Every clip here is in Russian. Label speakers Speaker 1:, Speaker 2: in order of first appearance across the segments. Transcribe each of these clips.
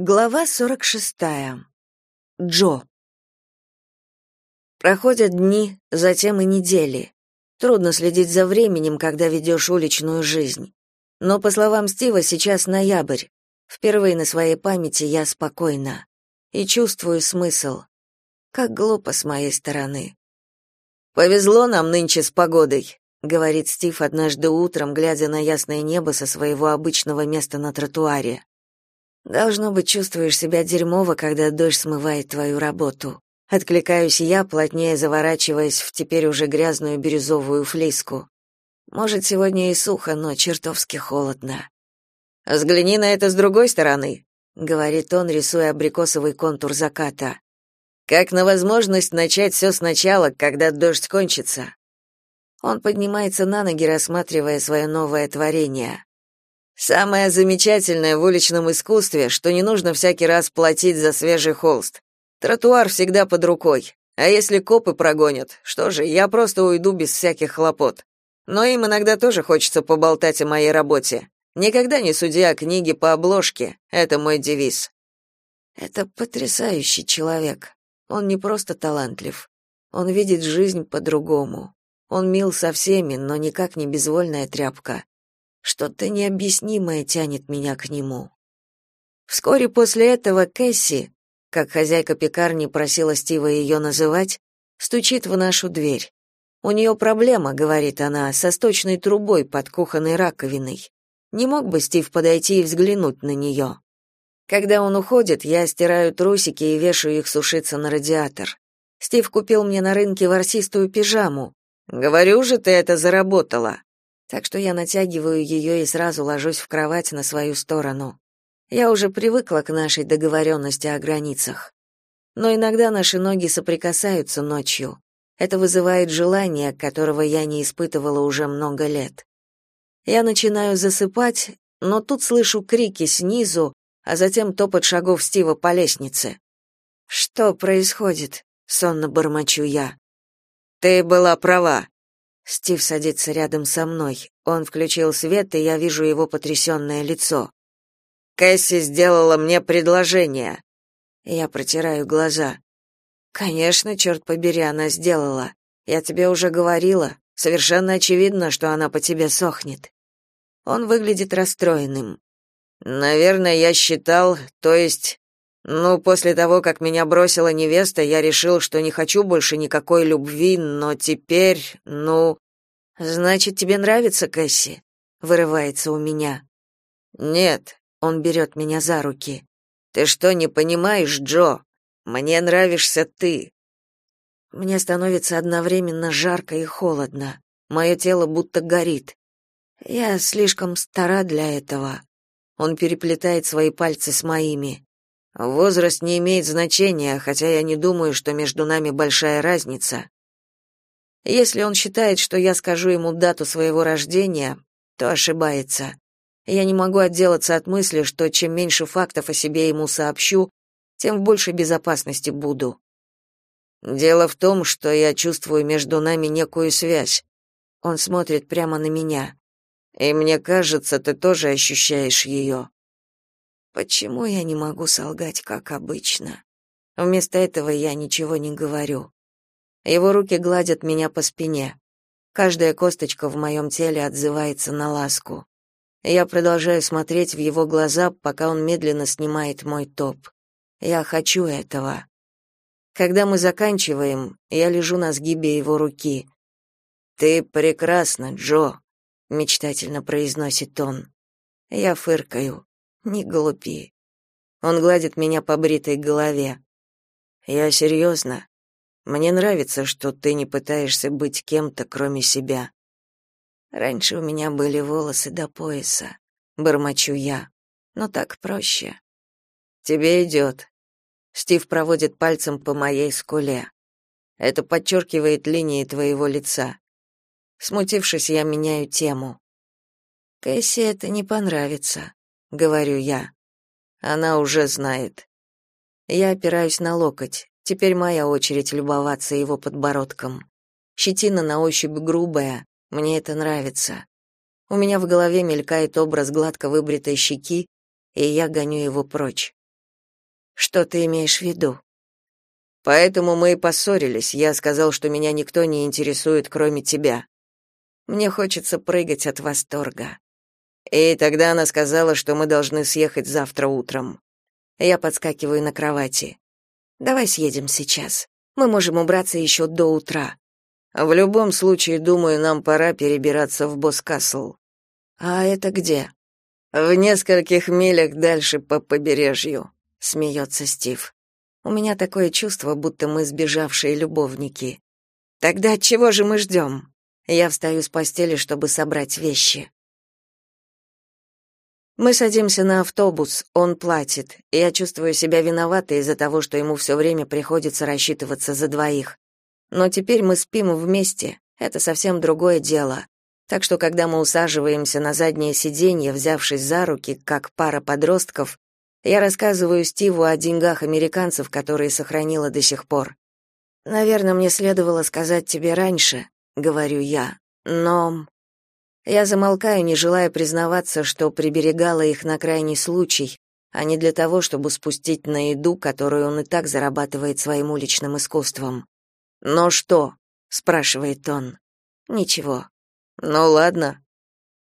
Speaker 1: Глава 46. Джо. Проходят дни, затем и недели. Трудно следить за временем, когда ведешь уличную жизнь. Но, по словам Стива, сейчас ноябрь. Впервые на своей памяти я спокойна. И чувствую смысл. Как глупо с моей стороны. «Повезло нам нынче с погодой», — говорит Стив однажды утром, глядя на ясное небо со своего обычного места на тротуаре. Должно быть, чувствуешь себя дерьмово, когда дождь смывает твою работу. Откликаюсь я, плотнее заворачиваясь в теперь уже грязную бирюзовую флиску. Может, сегодня и сухо, но чертовски холодно. Взгляни на это с другой стороны, говорит он, рисуя абрикосовый контур заката. Как на возможность начать все сначала, когда дождь кончится. Он поднимается на ноги, рассматривая свое новое творение. Самое замечательное в уличном искусстве, что не нужно всякий раз платить за свежий холст. Тротуар всегда под рукой. А если копы прогонят, что же, я просто уйду без всяких хлопот. Но им иногда тоже хочется поболтать о моей работе. Никогда не суди о книге по обложке. Это мой девиз. Это потрясающий человек. Он не просто талантлив. Он видит жизнь по-другому. Он мил со всеми, но никак не безвольная тряпка. Что-то необъяснимое тянет меня к нему. Вскоре после этого Кэсси, как хозяйка пекарни просила Стива ее называть, стучит в нашу дверь. У нее проблема, говорит она, со сточной трубой под кухонной раковиной. Не мог бы Стив подойти и взглянуть на нее? Когда он уходит, я стираю трусики и вешаю их сушиться на радиатор. Стив купил мне на рынке ворсистую пижаму. Говорю же, ты это заработала так что я натягиваю ее и сразу ложусь в кровать на свою сторону. Я уже привыкла к нашей договоренности о границах. Но иногда наши ноги соприкасаются ночью. Это вызывает желание, которого я не испытывала уже много лет. Я начинаю засыпать, но тут слышу крики снизу, а затем топот шагов Стива по лестнице. «Что происходит?» — сонно бормочу я. «Ты была права», Стив садится рядом со мной. Он включил свет, и я вижу его потрясенное лицо. Кэсси сделала мне предложение. Я протираю глаза. Конечно, черт побери, она сделала. Я тебе уже говорила. Совершенно очевидно, что она по тебе сохнет. Он выглядит расстроенным. Наверное, я считал, то есть, ну, после того, как меня бросила невеста, я решил, что не хочу больше никакой любви, но теперь, ну, значит, тебе нравится Кэсси? вырывается у меня. Нет, он берет меня за руки. Ты что, не понимаешь, Джо? Мне нравишься ты. Мне становится одновременно жарко и холодно. Мое тело будто горит. Я слишком стара для этого. Он переплетает свои пальцы с моими. Возраст не имеет значения, хотя я не думаю, что между нами большая разница. Если он считает, что я скажу ему дату своего рождения, то ошибается. Я не могу отделаться от мысли, что чем меньше фактов о себе ему сообщу, тем в большей безопасности буду. Дело в том, что я чувствую между нами некую связь. Он смотрит прямо на меня. И мне кажется, ты тоже ощущаешь ее. Почему я не могу солгать, как обычно? Вместо этого я ничего не говорю. Его руки гладят меня по спине. Каждая косточка в моем теле отзывается на ласку. Я продолжаю смотреть в его глаза, пока он медленно снимает мой топ. Я хочу этого. Когда мы заканчиваем, я лежу на сгибе его руки. Ты прекрасна, Джо, мечтательно произносит он. Я фыркаю. Не глупи. Он гладит меня по бритой голове. Я серьезно. Мне нравится, что ты не пытаешься быть кем-то, кроме себя. Раньше у меня были волосы до пояса, бормочу я. Но так проще. Тебе идет». Стив проводит пальцем по моей скуле. Это подчеркивает линии твоего лица. Смутившись, я меняю тему. Кэсси это не понравится говорю я. Она уже знает. Я опираюсь на локоть. Теперь моя очередь любоваться его подбородком. Щетина на ощупь грубая, мне это нравится. У меня в голове мелькает образ гладко выбритой щеки, и я гоню его прочь. Что ты имеешь в виду?
Speaker 2: Поэтому мы и поссорились. Я сказал, что меня никто не интересует, кроме тебя.
Speaker 1: Мне хочется прыгать от восторга.
Speaker 2: И тогда она сказала, что мы должны съехать завтра утром.
Speaker 1: Я подскакиваю на кровати. Давай съедем сейчас. Мы можем убраться еще до утра.
Speaker 2: В любом случае, думаю, нам пора перебираться в Боскасл.
Speaker 1: А это где?
Speaker 2: В нескольких милях дальше по побережью, смеется Стив.
Speaker 1: У меня такое чувство, будто мы сбежавшие любовники. Тогда чего же мы ждем? Я встаю с постели, чтобы собрать вещи. Мы садимся на автобус, он платит. Я чувствую себя виноватой из-за того, что ему все время приходится рассчитываться за двоих. Но теперь мы спим вместе. Это совсем другое дело. Так что когда мы усаживаемся на заднее сиденье, взявшись за руки, как пара подростков, я рассказываю Стиву о деньгах американцев, которые сохранила до сих пор. Наверное, мне следовало сказать тебе раньше, говорю я. Но я замолкаю, не желая признаваться, что приберегала их на крайний случай, а не для того, чтобы спустить на еду, которую он и так зарабатывает своим уличным искусством.
Speaker 2: "Но что?"
Speaker 1: спрашивает он. "Ничего".
Speaker 2: "Ну ладно".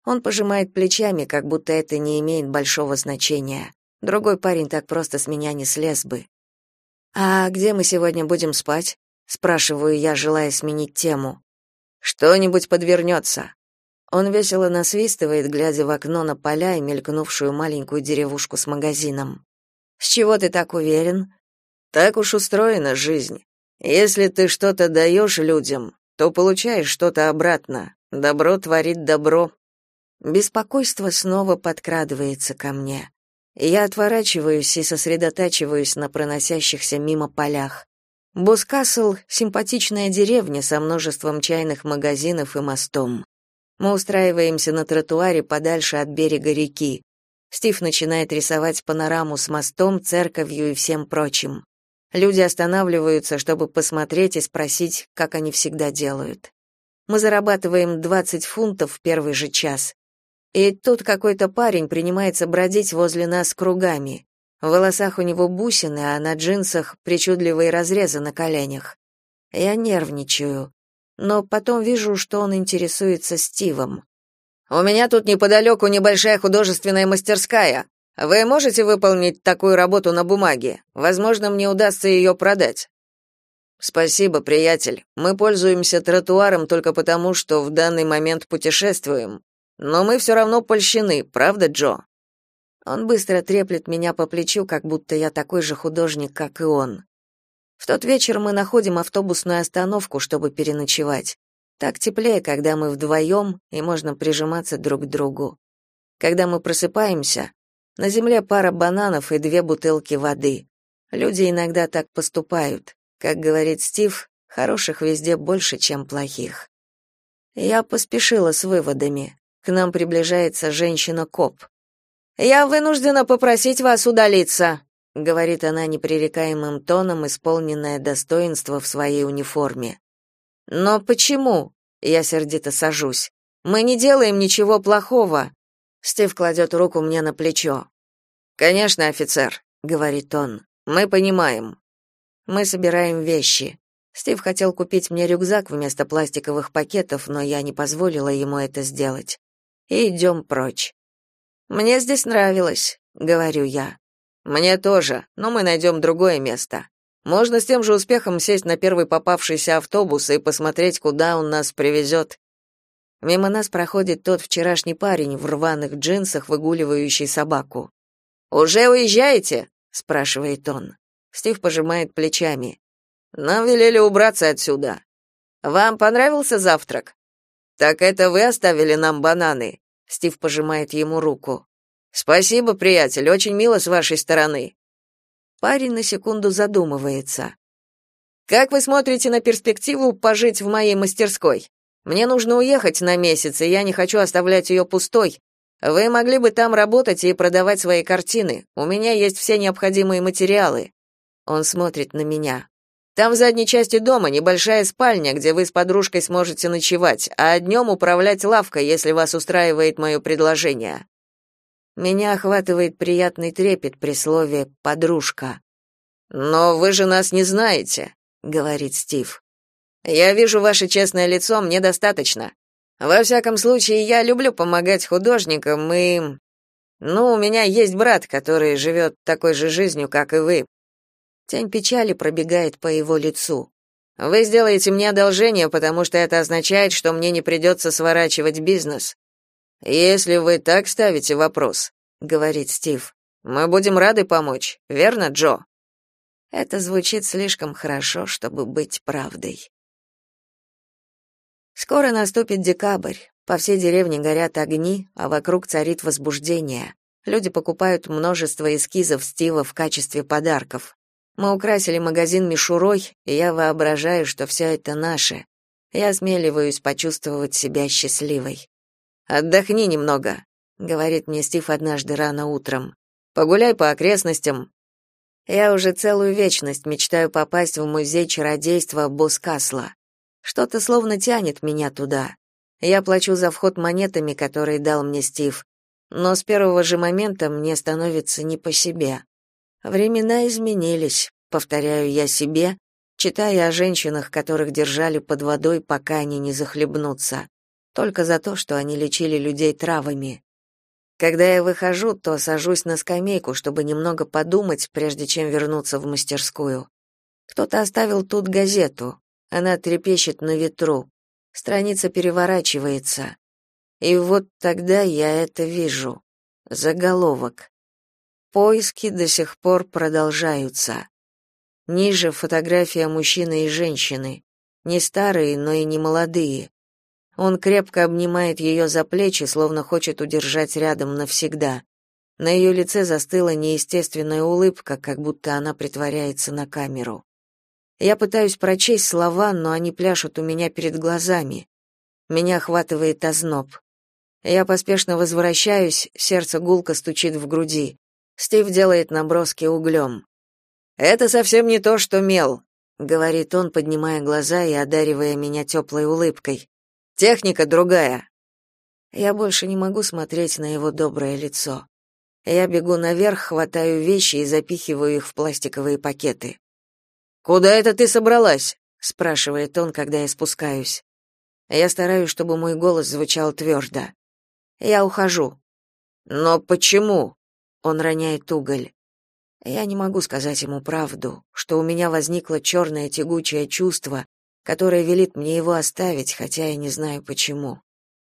Speaker 1: Он пожимает плечами, как будто это не имеет большого значения. Другой парень так просто с меня не слез бы. А где мы сегодня будем спать? спрашиваю я, желая сменить тему.
Speaker 2: Что-нибудь подвернется».
Speaker 1: Он весело насвистывает, глядя в окно на поля и мелькнувшую маленькую деревушку с магазином. С чего ты так уверен?
Speaker 2: Так уж устроена жизнь. Если ты что-то даешь людям, то получаешь что-то обратно. Добро творит добро.
Speaker 1: Беспокойство снова подкрадывается ко мне. Я отворачиваюсь и сосредотачиваюсь на проносящихся мимо полях. Боскасл — симпатичная деревня со множеством чайных магазинов и мостом. Мы устраиваемся на тротуаре подальше от берега реки. Стив начинает рисовать панораму с мостом, церковью и всем прочим. Люди останавливаются, чтобы посмотреть и спросить, как они всегда делают. Мы зарабатываем 20 фунтов в первый же час. И тут какой-то парень принимается бродить возле нас кругами. В волосах у него бусины, а на джинсах причудливые разрезы на коленях. Я нервничаю, но потом вижу, что он интересуется Стивом.
Speaker 2: «У меня тут неподалеку небольшая художественная мастерская. Вы можете выполнить такую работу на бумаге? Возможно, мне удастся ее продать». «Спасибо, приятель. Мы пользуемся тротуаром только потому, что в данный момент путешествуем. Но мы все равно польщены, правда, Джо?
Speaker 1: Он быстро треплет меня по плечу, как будто я такой же художник, как и он. В тот вечер мы находим автобусную остановку, чтобы переночевать. Так теплее, когда мы вдвоем, и можно прижиматься друг к другу. Когда мы просыпаемся, на земле пара бананов и две бутылки воды. Люди иногда так поступают. Как говорит Стив, хороших везде больше, чем плохих. Я поспешила с выводами. К нам приближается женщина-коп. «Я вынуждена попросить вас удалиться», — говорит она непререкаемым тоном, исполненное достоинство в своей униформе. «Но почему?» — я сердито сажусь. «Мы не делаем ничего плохого». Стив кладет руку мне на плечо.
Speaker 2: «Конечно, офицер», — говорит он. «Мы понимаем».
Speaker 1: Мы собираем вещи. Стив хотел купить мне рюкзак вместо пластиковых пакетов, но я не позволила ему это сделать и идем прочь. Мне здесь нравилось, говорю я.
Speaker 2: Мне тоже, но мы найдем другое место. Можно с тем же успехом сесть на первый попавшийся автобус и посмотреть, куда он нас привезет.
Speaker 1: Мимо нас проходит тот вчерашний парень в рваных джинсах, выгуливающий собаку.
Speaker 2: «Уже уезжаете?» — спрашивает он.
Speaker 1: Стив пожимает плечами.
Speaker 2: «Нам велели убраться отсюда. Вам понравился завтрак?» Так это вы оставили нам бананы? Стив пожимает ему руку. Спасибо, приятель, очень мило с вашей стороны.
Speaker 1: Парень на секунду задумывается.
Speaker 2: Как вы смотрите на перспективу пожить в моей мастерской? Мне нужно уехать на месяц, и я не хочу оставлять ее пустой. Вы могли бы там работать и продавать свои картины. У меня есть все необходимые материалы.
Speaker 1: Он смотрит на меня.
Speaker 2: Там в задней части дома небольшая спальня, где вы с подружкой сможете ночевать, а днем управлять лавкой, если вас устраивает мое предложение.
Speaker 1: Меня охватывает приятный трепет при слове подружка.
Speaker 2: Но вы же нас не знаете, говорит Стив. Я вижу ваше честное лицо, мне достаточно. Во всяком случае, я люблю помогать художникам и ну, у меня есть брат, который живет такой же жизнью, как и вы. Тень печали пробегает по его лицу. Вы сделаете мне одолжение, потому что это означает, что мне не придется сворачивать бизнес. Если вы так ставите вопрос, говорит Стив. Мы будем рады помочь, верно, Джо? Это звучит слишком хорошо, чтобы быть правдой. Скоро наступит декабрь. По всей деревне горят огни, а вокруг царит возбуждение. Люди покупают множество эскизов Стива в качестве подарков. Мы украсили магазин мишурой, и я воображаю, что все это наше. Я осмеливаюсь почувствовать себя счастливой. Отдохни немного, говорит мне Стив однажды рано утром. Погуляй по окрестностям. Я уже целую вечность мечтаю попасть в музей чародейства Боскасла. Что-то словно тянет меня туда. Я плачу за вход монетами, которые дал мне Стив, но с первого же момента мне становится не по себе. Времена изменились, повторяю я себе, читая о женщинах, которых держали под водой, пока они не захлебнутся, только за то, что они лечили людей травами. Когда я выхожу, то сажусь на скамейку, чтобы немного подумать, прежде чем вернуться в мастерскую. Кто-то оставил тут газету. Она трепещет на ветру. Страница переворачивается. И вот тогда я это вижу. Заголовок. Поиски до сих пор продолжаются. Ниже фотография мужчины и женщины. Не старые, но и не молодые. Он крепко обнимает ее за плечи, словно хочет удержать рядом навсегда. На ее лице застыла неестественная улыбка, как будто она притворяется на камеру. Я пытаюсь прочесть слова, но они пляшут у меня перед глазами. Меня охватывает озноб. Я поспешно возвращаюсь, сердце гулко стучит в груди. Стив делает наброски углем. «Это совсем не то, что мел», — говорит он, поднимая глаза и одаривая меня теплой улыбкой. «Техника другая». Я больше не могу смотреть на его доброе лицо. Я бегу наверх, хватаю вещи и запихиваю их в пластиковые пакеты. «Куда это ты собралась?» — спрашивает он, когда я спускаюсь. Я стараюсь, чтобы мой голос звучал твердо. «Я ухожу». «Но почему?» Он роняет уголь. Я не могу сказать ему правду, что у меня возникло черное тягучее чувство, которое велит мне его оставить, хотя я не знаю почему.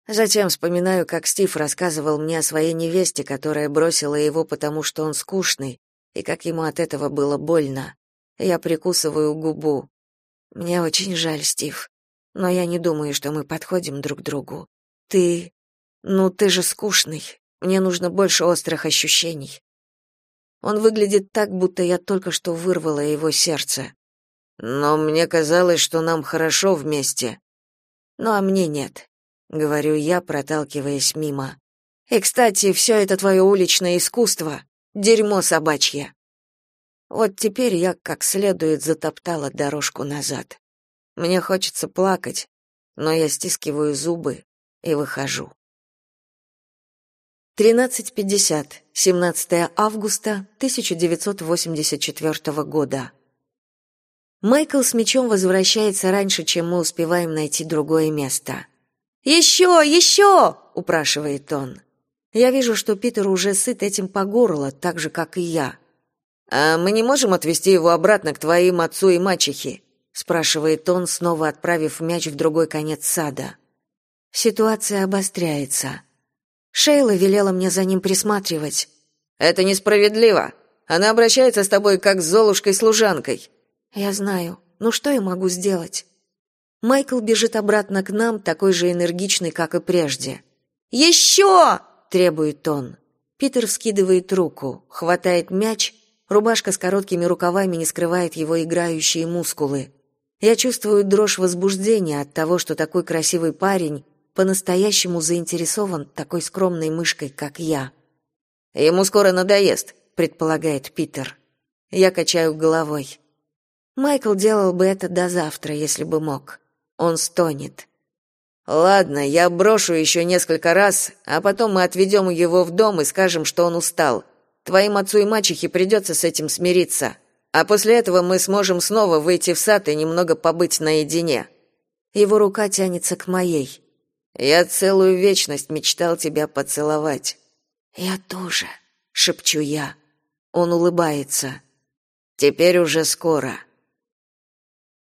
Speaker 2: Затем вспоминаю, как Стив рассказывал мне о своей невесте, которая бросила его потому, что он скучный, и как ему от этого было больно. Я прикусываю губу. Мне очень жаль, Стив, но я не думаю, что мы подходим друг другу. Ты... Ну, ты же скучный. Мне нужно больше острых ощущений. Он выглядит так, будто я только что вырвала его сердце. Но мне казалось, что нам хорошо вместе. Ну а мне нет, говорю я, проталкиваясь мимо. И, кстати, все это твое уличное искусство дерьмо собачье. Вот теперь я как следует затоптала дорожку назад. Мне хочется плакать, но я стискиваю зубы и выхожу. 13.50, 17 августа 1984 года. Майкл с мечом возвращается раньше, чем мы успеваем найти другое место. «Еще, еще!» — упрашивает он. Я вижу, что Питер уже сыт этим по горло, так же, как и я. «А мы не можем отвезти его обратно к твоим отцу и мачехе?» — спрашивает он, снова отправив мяч в другой конец сада. Ситуация обостряется. Шейла велела мне за ним присматривать. Это несправедливо. Она обращается с тобой как с Золушкой-служанкой. Я знаю. Ну что я могу сделать? Майкл бежит обратно к нам, такой же энергичный, как и прежде. «Еще!» — требует он. Питер вскидывает руку, хватает мяч, рубашка с короткими рукавами не скрывает его играющие мускулы. Я чувствую дрожь возбуждения от того, что такой красивый парень по-настоящему заинтересован такой скромной мышкой, как я. Ему скоро надоест, предполагает Питер. Я качаю головой. Майкл делал бы это до завтра, если бы мог. Он стонет. Ладно, я брошу еще несколько раз, а потом мы отведем его в дом и скажем, что он устал. Твоим отцу и мачехе придется с этим смириться. А после этого мы сможем снова выйти в сад и немного побыть наедине.
Speaker 1: Его рука тянется к моей.
Speaker 2: Я целую вечность мечтал тебя поцеловать.
Speaker 1: Я тоже, шепчу я. Он улыбается.
Speaker 2: Теперь уже скоро.